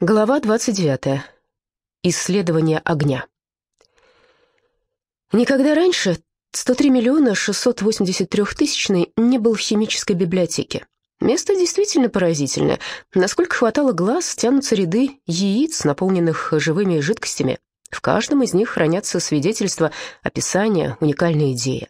Глава 29. Исследование огня. Никогда раньше 103 миллиона 683 тысячный не был в химической библиотеке. Место действительно поразительное. Насколько хватало глаз, тянутся ряды яиц, наполненных живыми жидкостями. В каждом из них хранятся свидетельства, описания, уникальная идея.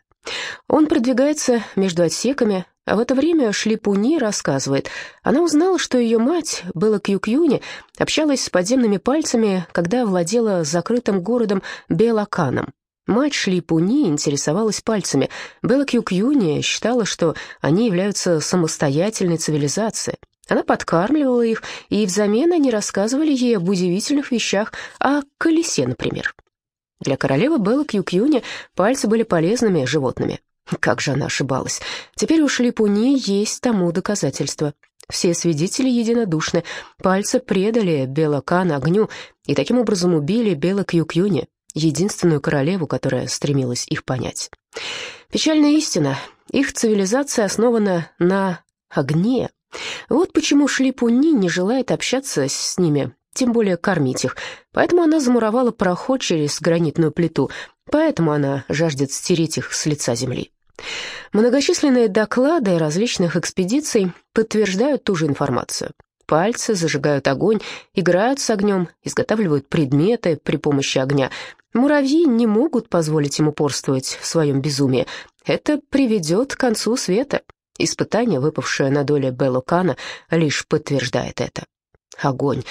Он продвигается между отсеками, а в это время Шлипуни рассказывает. Она узнала, что ее мать, Белла Кьюкьюни, общалась с подземными пальцами, когда владела закрытым городом Белаканом. Мать Шлипуни интересовалась пальцами. Белла Кьюкьюни считала, что они являются самостоятельной цивилизацией. Она подкармливала их, и взамен они рассказывали ей об удивительных вещах, о колесе, например. Для королевы Беллы Кьюкьюни пальцы были полезными животными. Как же она ошибалась. Теперь у Шлипуни есть тому доказательства. Все свидетели единодушны. Пальцы предали Белокан огню и таким образом убили Бела Кьюкьюни, единственную королеву, которая стремилась их понять. Печальная истина. Их цивилизация основана на огне. Вот почему Шлипуни не желает общаться с ними, тем более кормить их. Поэтому она замуровала проход через гранитную плиту, поэтому она жаждет стереть их с лица земли. Многочисленные доклады различных экспедиций подтверждают ту же информацию. Пальцы зажигают огонь, играют с огнем, изготавливают предметы при помощи огня. Муравьи не могут позволить им упорствовать в своем безумии. Это приведет к концу света. Испытание, выпавшее на долю Беллокана, лишь подтверждает это. Огонь.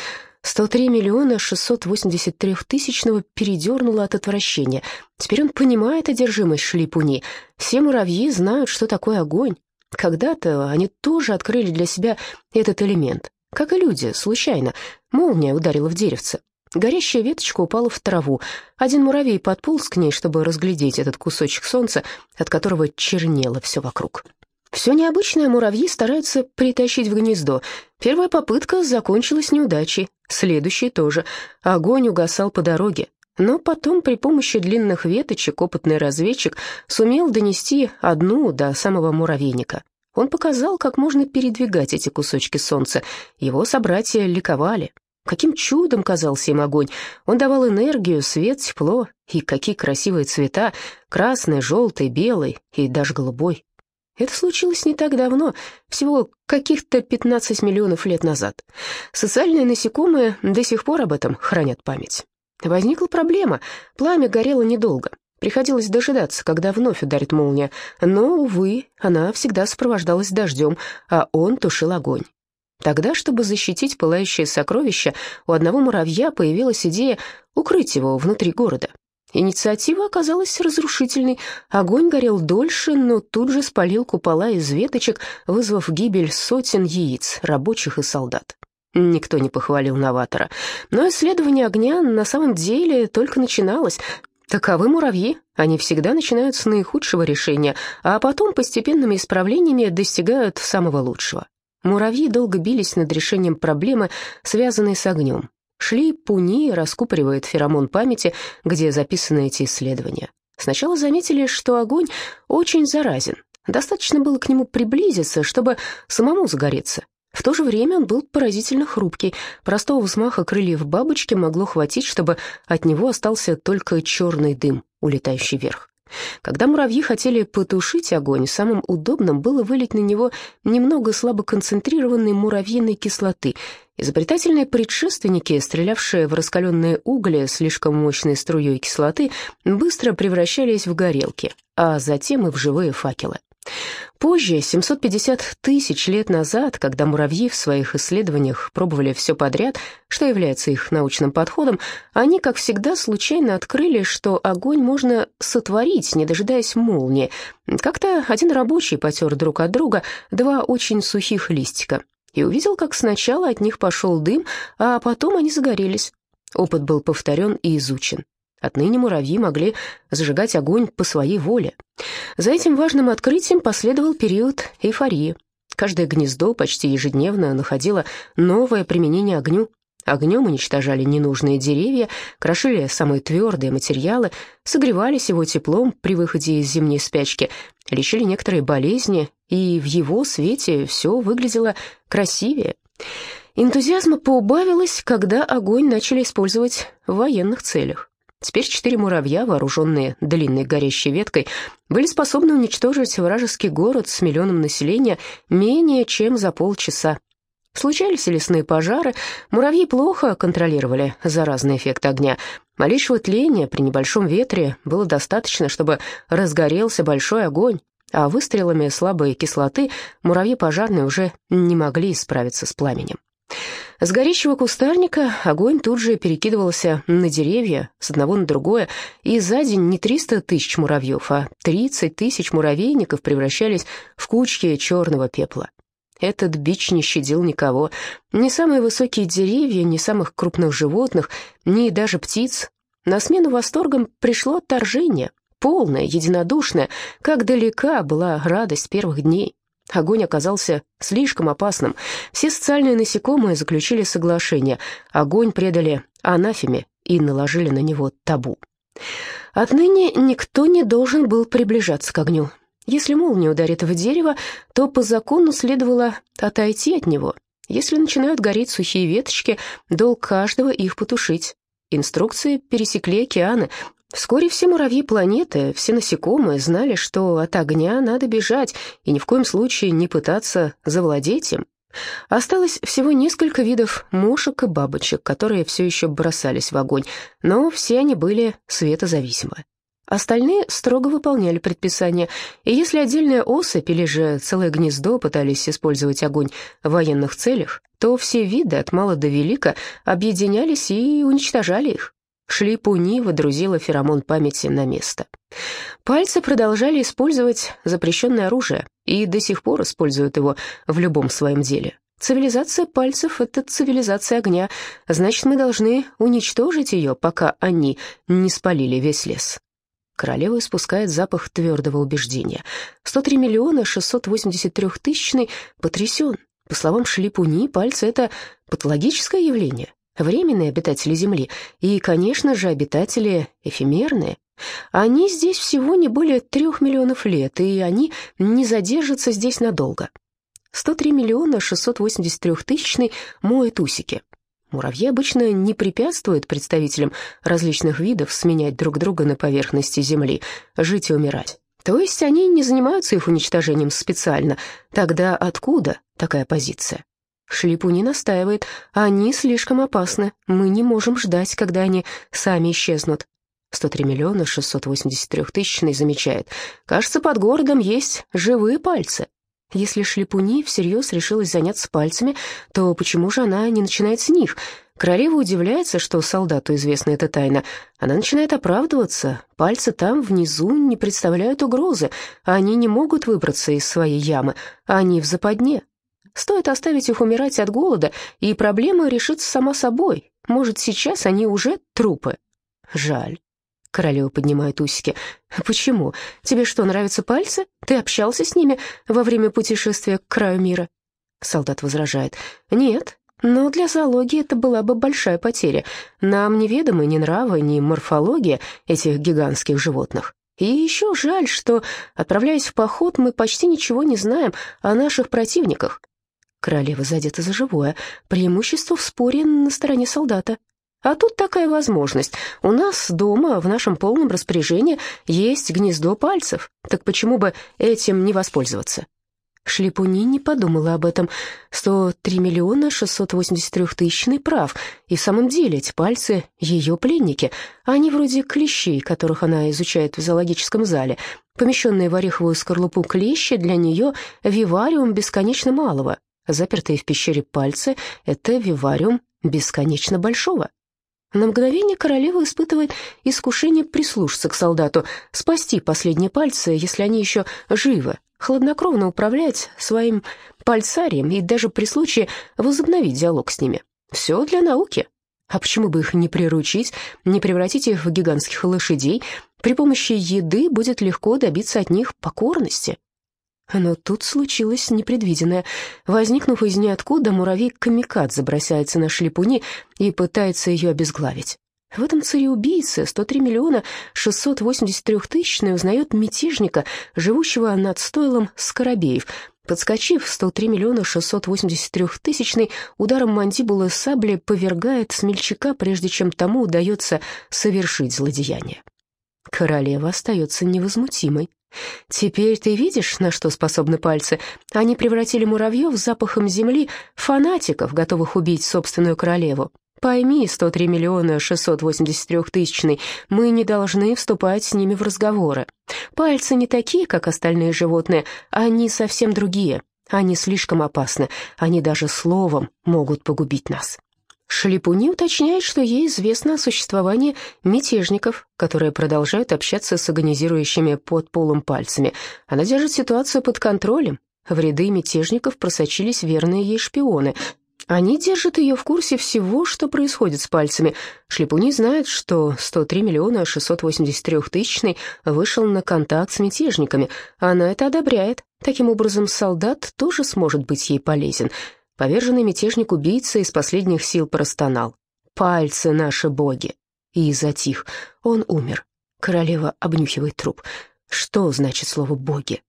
103 миллиона 683 тысячного передернуло от отвращения. Теперь он понимает одержимость шлипуни. Все муравьи знают, что такое огонь. Когда-то они тоже открыли для себя этот элемент. Как и люди, случайно. Молния ударила в деревце. Горящая веточка упала в траву. Один муравей подполз к ней, чтобы разглядеть этот кусочек солнца, от которого чернело все вокруг. Все необычное муравьи стараются притащить в гнездо. Первая попытка закончилась неудачей, следующая тоже. Огонь угасал по дороге. Но потом при помощи длинных веточек опытный разведчик сумел донести одну до самого муравейника. Он показал, как можно передвигать эти кусочки солнца. Его собратья ликовали. Каким чудом казался им огонь. Он давал энергию, свет, тепло. И какие красивые цвета. Красный, желтый, белый и даже голубой. Это случилось не так давно, всего каких-то 15 миллионов лет назад. Социальные насекомые до сих пор об этом хранят память. Возникла проблема. Пламя горело недолго. Приходилось дожидаться, когда вновь ударит молния. Но, увы, она всегда сопровождалась дождем, а он тушил огонь. Тогда, чтобы защитить пылающее сокровище, у одного муравья появилась идея укрыть его внутри города. Инициатива оказалась разрушительной. Огонь горел дольше, но тут же спалил купола из веточек, вызвав гибель сотен яиц, рабочих и солдат. Никто не похвалил новатора. Но исследование огня на самом деле только начиналось. Таковы муравьи. Они всегда начинают с наихудшего решения, а потом постепенными исправлениями достигают самого лучшего. Муравьи долго бились над решением проблемы, связанной с огнем. Шли Пуни раскупоривает феромон памяти, где записаны эти исследования. Сначала заметили, что огонь очень заразен. Достаточно было к нему приблизиться, чтобы самому загореться. В то же время он был поразительно хрупкий. Простого взмаха крыльев бабочки могло хватить, чтобы от него остался только черный дым, улетающий вверх. Когда муравьи хотели потушить огонь, самым удобным было вылить на него немного слабоконцентрированной муравьиной кислоты. Изобретательные предшественники, стрелявшие в раскаленные угли слишком мощной струей кислоты, быстро превращались в горелки, а затем и в живые факелы. Позже, 750 тысяч лет назад, когда муравьи в своих исследованиях пробовали все подряд, что является их научным подходом, они, как всегда, случайно открыли, что огонь можно сотворить, не дожидаясь молнии. Как-то один рабочий потер друг от друга два очень сухих листика и увидел, как сначала от них пошел дым, а потом они загорелись. Опыт был повторен и изучен. Отныне муравьи могли зажигать огонь по своей воле. За этим важным открытием последовал период эйфории. Каждое гнездо почти ежедневно находило новое применение огню. Огнем уничтожали ненужные деревья, крошили самые твердые материалы, согревались его теплом при выходе из зимней спячки, лечили некоторые болезни, и в его свете все выглядело красивее. Энтузиазма поубавилось, когда огонь начали использовать в военных целях. Теперь четыре муравья, вооруженные длинной горящей веткой, были способны уничтожить вражеский город с миллионом населения менее чем за полчаса. Случались лесные пожары, муравьи плохо контролировали заразный эффект огня. Малейшего тления при небольшом ветре было достаточно, чтобы разгорелся большой огонь, а выстрелами слабой кислоты муравьи пожарные уже не могли справиться с пламенем. С горящего кустарника огонь тут же перекидывался на деревья с одного на другое, и за день не 300 тысяч муравьев, а 30 тысяч муравейников превращались в кучки черного пепла. Этот бич не щадил никого. Ни самые высокие деревья, ни самых крупных животных, ни даже птиц. На смену восторгам пришло отторжение, полное, единодушное, как далека была радость первых дней. Огонь оказался слишком опасным. Все социальные насекомые заключили соглашение. Огонь предали анафеме и наложили на него табу. Отныне никто не должен был приближаться к огню. Если молния ударит в дерево, то по закону следовало отойти от него. Если начинают гореть сухие веточки, долг каждого их потушить. Инструкции пересекли океаны, Вскоре все муравьи планеты, все насекомые знали, что от огня надо бежать и ни в коем случае не пытаться завладеть им. Осталось всего несколько видов мушек и бабочек, которые все еще бросались в огонь, но все они были светозависимы. Остальные строго выполняли предписания, и если отдельная особь или же целое гнездо пытались использовать огонь в военных целях, то все виды от мала до велика объединялись и уничтожали их. Шлипуни водрузила феромон памяти на место. Пальцы продолжали использовать запрещенное оружие и до сих пор используют его в любом своем деле. Цивилизация пальцев — это цивилизация огня, значит, мы должны уничтожить ее, пока они не спалили весь лес. Королева испускает запах твердого убеждения. 103 миллиона 683 тысячный потрясен. По словам Шлипуни, пальцы — это патологическое явление временные обитатели Земли и, конечно же, обитатели эфемерные. Они здесь всего не более трех миллионов лет, и они не задержатся здесь надолго. 103 миллиона 683 тысячный моют усики. Муравьи обычно не препятствуют представителям различных видов сменять друг друга на поверхности Земли, жить и умирать. То есть они не занимаются их уничтожением специально. Тогда откуда такая позиция? Шлипуни настаивает, они слишком опасны, мы не можем ждать, когда они сами исчезнут. 103 миллиона 683 тысячный замечает, кажется, под городом есть живые пальцы. Если Шлипуни всерьез решилась заняться пальцами, то почему же она не начинает с них? Королева удивляется, что солдату известна эта тайна. Она начинает оправдываться. Пальцы там, внизу, не представляют угрозы. Они не могут выбраться из своей ямы. Они в западне. Стоит оставить их умирать от голода, и проблема решится сама собой. Может, сейчас они уже трупы. Жаль. Королева поднимает усики. «Почему? Тебе что, нравятся пальцы? Ты общался с ними во время путешествия к краю мира?» Солдат возражает. «Нет, но для зоологии это была бы большая потеря. Нам неведомы ни нравы, ни морфология этих гигантских животных. И еще жаль, что, отправляясь в поход, мы почти ничего не знаем о наших противниках. Королева задета за живое. Преимущество в споре на стороне солдата. А тут такая возможность. У нас дома, в нашем полном распоряжении, есть гнездо пальцев. Так почему бы этим не воспользоваться? Шлепуни не подумала об этом. 103 миллиона 683 тысячный прав. И в самом деле эти пальцы — ее пленники. Они вроде клещей, которых она изучает в зоологическом зале. Помещенные в ореховую скорлупу клещи для нее — вивариум бесконечно малого. Запертые в пещере пальцы — это вивариум бесконечно большого. На мгновение королева испытывает искушение прислушаться к солдату, спасти последние пальцы, если они еще живы, хладнокровно управлять своим пальцарием и даже при случае возобновить диалог с ними. Все для науки. А почему бы их не приручить, не превратить их в гигантских лошадей? При помощи еды будет легко добиться от них покорности. Но тут случилось непредвиденное. Возникнув из ниоткуда, муравей-камикадзе бросается на шлепуни и пытается ее обезглавить. В этом цареубийце 103 миллиона 683 тысячные узнает мятежника, живущего над стойлом Скоробеев. Подскочив, 103 миллиона 683 тысячный ударом мандибулы сабли повергает смельчака, прежде чем тому удается совершить злодеяние. Королева остается невозмутимой. Теперь ты видишь, на что способны пальцы? Они превратили муравьев запахом земли фанатиков, готовых убить собственную королеву. Пойми, 103 миллиона 683 тысячный, мы не должны вступать с ними в разговоры. Пальцы не такие, как остальные животные, они совсем другие. Они слишком опасны, они даже словом могут погубить нас. Шлипуни уточняет, что ей известно о существовании мятежников, которые продолжают общаться с агонизирующими под полом пальцами. Она держит ситуацию под контролем. В ряды мятежников просочились верные ей шпионы — они держат ее в курсе всего, что происходит с пальцами. Шлепуни знает, что 103 миллиона 683 тысячный вышел на контакт с мятежниками. Она это одобряет. Таким образом, солдат тоже сможет быть ей полезен. Поверженный мятежник-убийца из последних сил простонал. «Пальцы наши боги!» И затих. Он умер. Королева обнюхивает труп. Что значит слово «боги»?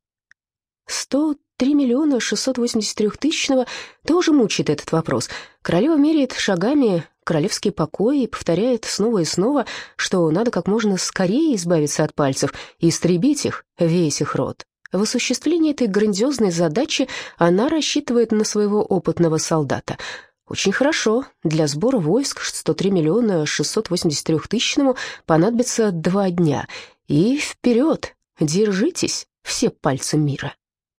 Сто три миллиона шестьсот восемьдесят трех тысячного тоже мучает этот вопрос. Королева меряет шагами королевские покои и повторяет снова и снова, что надо как можно скорее избавиться от пальцев и истребить их, весь их род. В осуществлении этой грандиозной задачи она рассчитывает на своего опытного солдата. Очень хорошо. Для сбора войск 103 миллиона 683 тысячному понадобится два дня. И вперед! Держитесь, все пальцы мира.